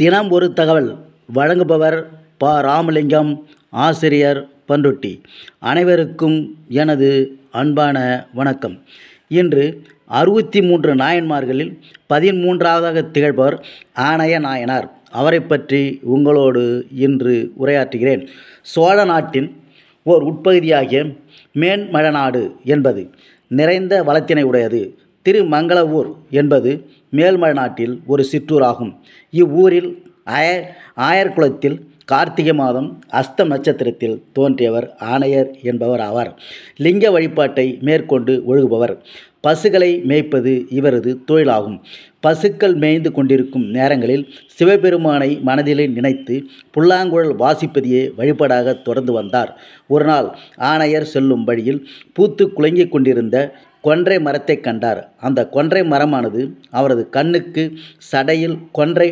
தினம் ஒரு தகவல். வழங்குபவர் ப. ராமலிங்கம் ஆசிரியர் பண்ருட்டி அனைவருக்கும் எனது அன்பான வணக்கம். இன்று அறுபத்தி மூன்று நாயன்மார்களில் பதிமூன்றாவதாக திகழ்பவர் ஆணைய நாயனார். அவரை பற்றி உங்களோடு இன்று உரையாற்றுகிறேன். சோழ நாட்டின் ஓர் உட்பகுதியாகிய மேன்மழநாடு என்பது நிறைந்த வளத்தினை உடையது. திருமங்களவூர் என்பது மேல்மநாட்டில் ஒரு சிற்றூராகும். இவ்வூரில் ஆய ஆயர்குளத்தில் கார்த்திகை மாதம் அஸ்த நட்சத்திரத்தில் தோன்றியவர் ஆணையர் என்பவர் ஆவார். லிங்க வழிபாட்டை மேற்கொண்டு ஒழுகுபவர். பசுகளை மேய்ப்பது இவரது தொழிலாகும். பசுக்கள் மேய்ந்து கொண்டிருக்கும் நேரங்களில் சிவபெருமானை மனதிலே நினைத்து புல்லாங்குழல் வாசிப்பதையே வழிபாடாக தொடர்ந்து வந்தார். ஒரு நாள் ஆணையர் செல்லும் வழியில் பூத்து குலுங்கிக் கொண்டிருந்த கொன்றை மரத்தை கண்டார். அந்த கொன்றை மரமானது அவரது கண்ணுக்கு சடையில் கொன்றை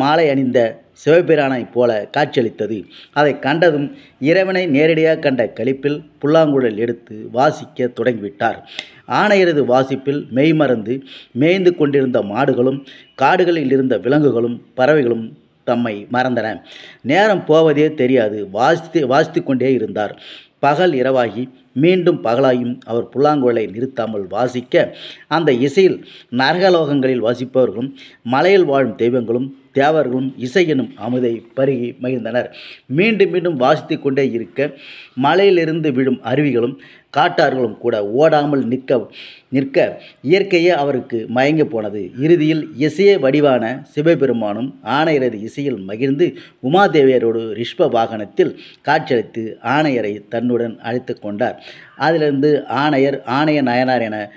மாலை அணிந்த சிவபிரானைப் போல காட்சியளித்தது. அதை கண்டதும் இறைவனை நேரடியாக கண்ட களிப்பில் புல்லாங்குழல் எடுத்து வாசிக்க தொடங்கிவிட்டார். ஆணையரது வாசிப்பில் மெய்மறந்து மேய்ந்து கொண்டிருந்த மாடுகளும் காடுகளில் இருந்த விலங்குகளும் பறவைகளும் தம்மை மறந்தன. நேரம் போவதே தெரியாது. வாசித்து வாசித்து கொண்டே இருந்தார். பகல் இரவாகி மீண்டும் பகலாயும் அவர் புல்லாங்குழலை நிறுத்தாமல் வாசிக்க அந்த இசையில் நரகலோகங்களில் வாசிப்பவர்களும் மலையில் வாழும் தெய்வங்களும் தேவர்களும் இசை எனும் அமுதை பருகி மகிழ்ந்தனர். மீண்டும் மீண்டும் வாசித்து கொண்டே இருக்க மலையிலிருந்து விழும் அருவிகளும் காட்டார்களும் கூட ஓடாமல் நிற்க நிற்க இயற்கையே அவருக்கு மயங்கி போனது. இறுதியில் இசையே வடிவான சிவபெருமானும் ஆணையரது இசையில் மகிழ்ந்து உமாதேவியரோடு ரிஷ்ப வாகனத்தில் காட்சியளித்து ஆணையரை தன்னுடன் அழைத்து கொண்டார். அதிலிருந்து ஆணையர் ஆணைய நயனார் என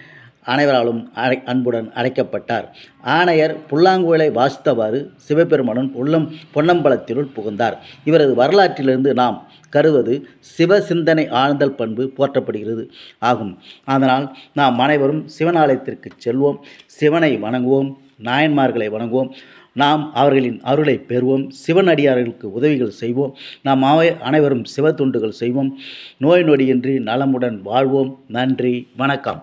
அனைவராலும் அழை அன்புடன் அழைக்கப்பட்டார். ஆணையர் புல்லாங்குழலை வாசித்தவாறு சிவபெருமானும் உள்ளம் பொன்னம்பலத்தினுள் புகுந்தார். இவரது வரலாற்றிலிருந்து நாம் கருவது சிவ சிந்தனை ஆழ்ந்தல் பண்பு போற்றப்படுகிறது ஆகும். அதனால் நாம் அனைவரும் சிவனாலயத்திற்கு செல்வோம் சிவனை வணங்குவோம் நாயன்மார்களை வணங்குவோம். நாம் அவர்களின் அருளை பெறுவோம். சிவனடியார்களுக்கு உதவிகள் செய்வோம். நாம் அனைவரும் சிவ தொண்டுகள் செய்வோம். நோய் நொடியின்றி நலமுடன் வாழ்வோம். நன்றி. வணக்கம்.